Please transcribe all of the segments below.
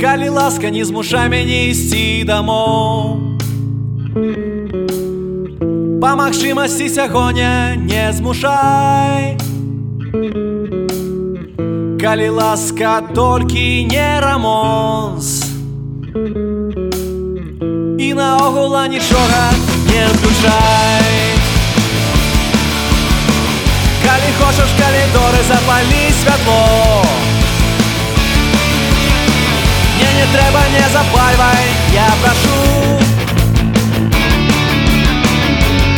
Калі ласка не змушай мяне ісці дамоў Па магчымасці сягоня не змушай Калі ласка толькі не рамонс. І наогула нічога не включай Калі хочаш калідоры запалі святло Мне не запальвай, я прашу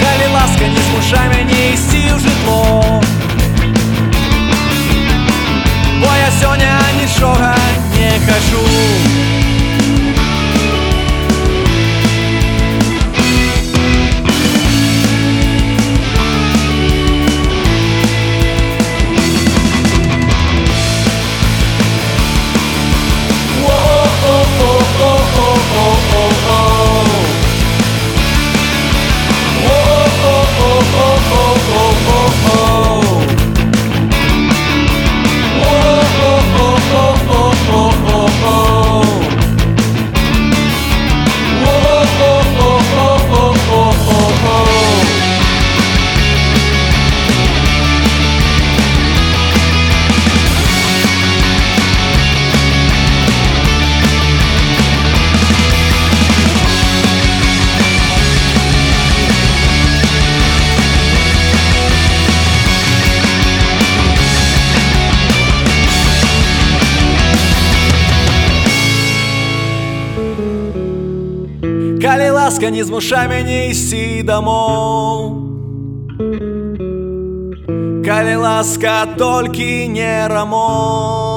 Калі ласка не змушай мяне Калі ласка не змушай мяне ісці дамоў Калі ласка толькі не рамонт